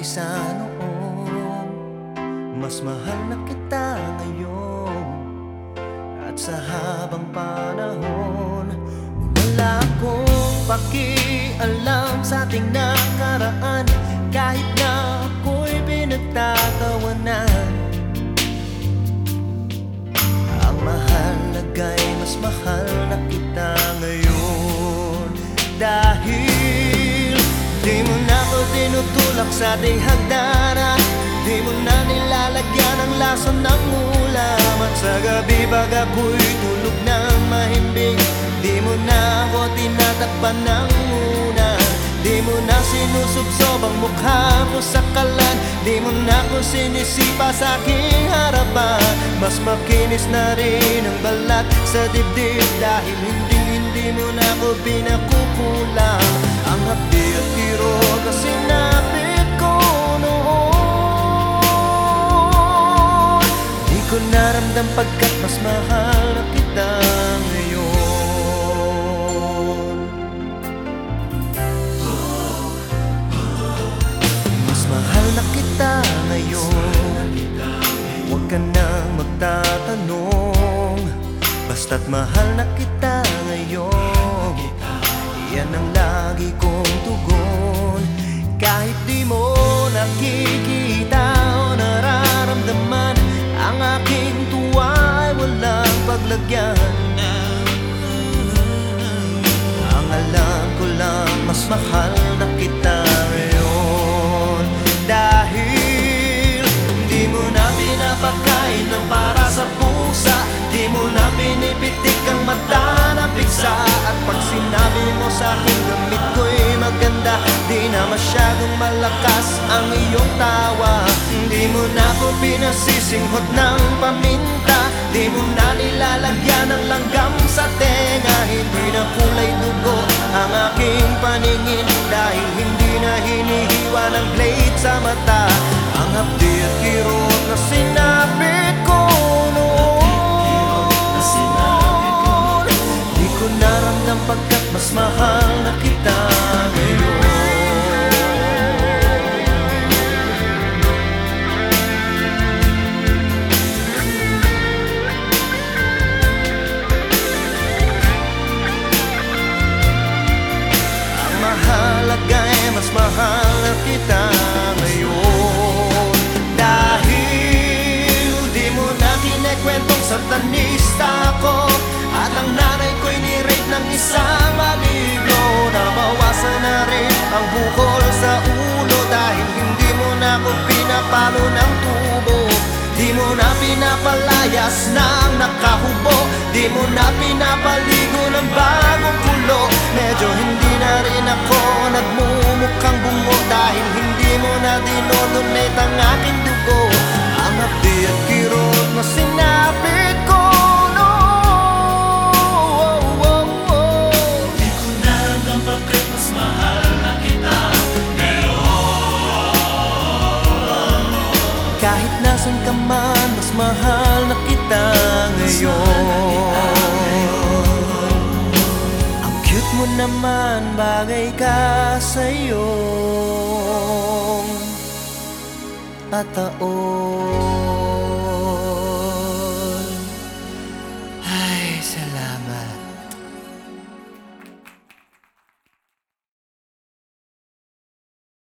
pa kaysa noon. Mas mahal na kita ngayon. At sa habang panahon Wala akong pakialam sa ating nakaraan. Kahit na ako'y pinagtatawanan Ang mahalaga'y mas mahal na kita tinutulak sa ating hagdanan Di mo na nilalagyan ang lason ng ulam. At sa gabi pag ako'y tulog ng mahimbing. Di mo na ako tinatakpan ng una. Di mo na sinusubsob ang mukha ko sa kalan. Di mo na ako sinisipa sa aking harapan. Mas makinis na rin ang balat sa dibdib. Dahil hindi hindi mo na ako pinakukulang Ang hapdi at kirot na sinapit ko noon Di ko naramdam pagkat mas mahal na kita ngayon. Mas mahal na kita ngayon. Huwag ka nang magtatanong. Basta't mahal na kita ngayon. Yan ang lagi kong tugon. Kahit di mo nakikita o nararamdaman. Ang aking tuwa ay walang paglagyan. Ang alam ko lang mas mahal na kita masyadong malakas ang iyong tawa. Di mo na ako pinasisinghot ng paminta. Di mo na nilalagyan ng langgam sa tenga. Hindi na kulay dugo ang aking paningin. Dahil hindi na hinihiwa ng blade sa mata. Ang hapdi at kirot na sinapit ko noon. Di ko naramdam pagkat mas mahal na kita pinapalayas ng nakahubo. Di mo na pinapaligo ng bagong pulo. Medyo hindi na rin ako nagmumukhang naman bagay ka sa iyong ataon. Ay, salamat.